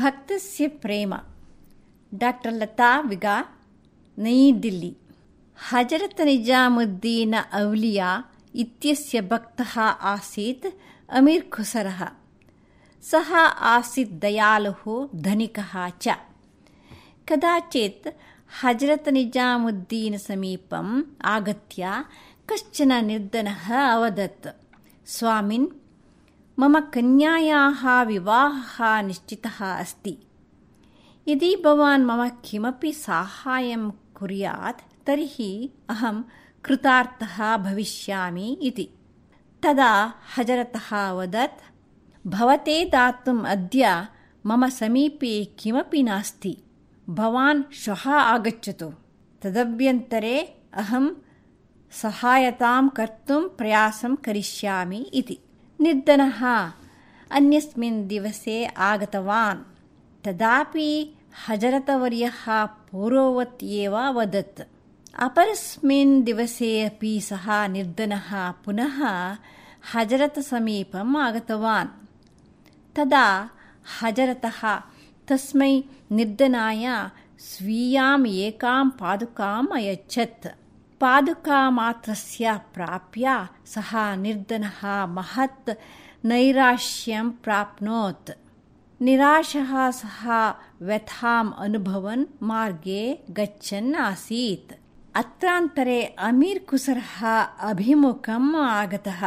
ಭಕ್ತಸ್ಯ ಪ್ರೇಮ. Doctor Lata ವಿಗಾ ನೈ ದಿಲ್ಲಿ. ಹಜರತ್ ನಿಜಾಮುದ್ದೀನ ಔಲಿಯಾ ಇತ್ಯಸ್ಯ ಭಕ್ತಃ ಆಸೀತ್ ಅಮೀರ್ ಖುಸರ ಸಹ ಆಸೀತ್ ದಯಾಲು ಧನಿಕಃ ಚ. ಕದಾಚಿತ್ ಹಜರತ್ ನಿಜಾಮುದ್ದೀನ ಸಮೀಪಂ ಆಗತ್ಯ ಕಶ್ಚನ ನಿರ್ಧನ ಅವದತ್. ಸ್ವಾಮಿನ್ मम कन्यायाः विवाहः निश्चितः अस्ति। यदि भवान् मम किमपि साहाय्यं कुर्यात् तर्हि अहं कृतार्थः भविष्यामि इति। तदा हजरतः अवदत् भवते दातुम् अद्य मम समीपे किमपि नास्ति। भवान् श्वः आगच्छतु। तदभ्यन्तरे अहं सहायतां कर्तुं प्रयासं करिष्यामि इति निर्धनः अन्यस्मिन् दिवसे आगतवान्। तदापि हजरतवर्यः पूर्ववत् एव वदत्। अपरस्मिन् दिवसे अपि सः निर्धनः पुनः हजरतसमीपम् आगतवान्। तदा हजरतः तस्मै निर्धनाय स्वीयाम् एकां पादुकाम् अयच्छत् ಪಾದುಕಾ ಮಾತ್ರಸ್ಯ ಪ್ರಾಪ್ಯ, ಸಹ ನಿರ್ಧನಃ ಮಹತ್ ನೈರಾಶ್ಯಂ ಪ್ರಾಪ್ನೋತ್. ನಿರಾಶಃ ಸಹ ವ್ಯಥಾಂ ಅನುಭವನ್ ಮಾರ್ಗೇ ಗಚ್ಚನ್ ಆಸೀತ್. ಅತ್ರಾಂತರೆ ಅಮೀರ್ ಕುಸರ ಅಭಿಮುಖಂ ಆಗತಃ.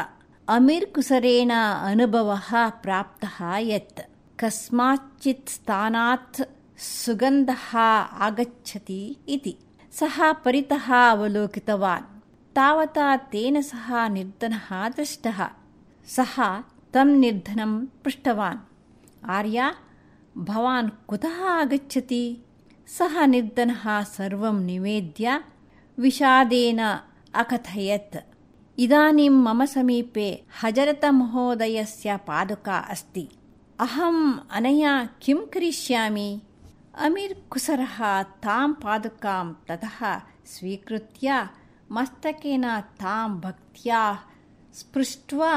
ಅಮೀರ್ ಕುಸರೇಣ ಅನುಭವ ಪ್ರಾಪ್ತ ಯತ್. ಕಸ್ಮಾಚ್ಚಿತ್ ಸ್ಥಾನಾತ್ ಸುಗಂಧ ಆಗಚ್ಚತಿ ಇತಿ. सः परितः अवलोकितवान् तावता तेन सह निर्धनः दृष्टः सः तं निर्धनं पृष्टवान् आर्या भवान् कुतः आगच्छति सः निर्धनः सर्वं निवेद्य विषादेन अकथयत् इदानीं मम समीपे हजरतमहोदयस्य पादुका अस्ति अहम् अनया किं करिष्यामि अमीर् कुसरः तां पादुकां ततः स्वीकृत्य मस्तकेन तां भक्त्या स्पृष्ट्वा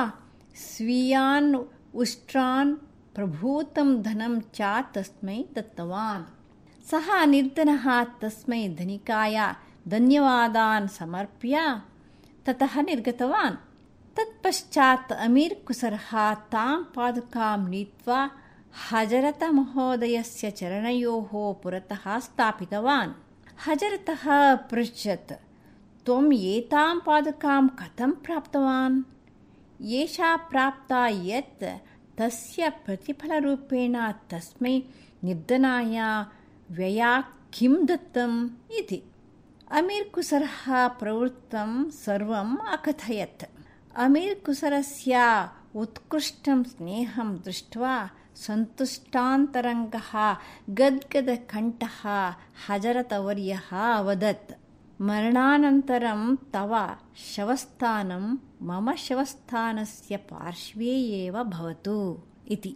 स्वीयान् उष्ट्रान् प्रभूतं धनं च तस्मै दत्तवान्। सः निर्धनः तस्मै धनिकाय धन्यवादान् समर्प्य ततः निर्गतवान्। तत्पश्चात् अमीर् कुसरः तां पादुकां नीत्वा हजरतमहोदयस्य चरणयोः पुरतः स्थापितवान्। हजरतः अपृच्छत् त्वम् एतां पादुकां कथं प्राप्तवान्? एषा प्राप्ता यत् तस्य प्रतिफलरूपेण तस्मै निर्धनाय व्यया किं दत्तम् इति। अमीर् कुसरः प्रवृत्तं सर्वम् अकथयत्। अमीर् कुसरस्य उत्कृष्टं स्नेहं दृष्ट्वा सन्तुष्टान्तरङ्गः गद्गदकण्ठः हजरतवर्यः अवदत् मरणानन्तरं तव शवस्थानं मम शवस्थानस्य पार्श्वे एव भवतु इति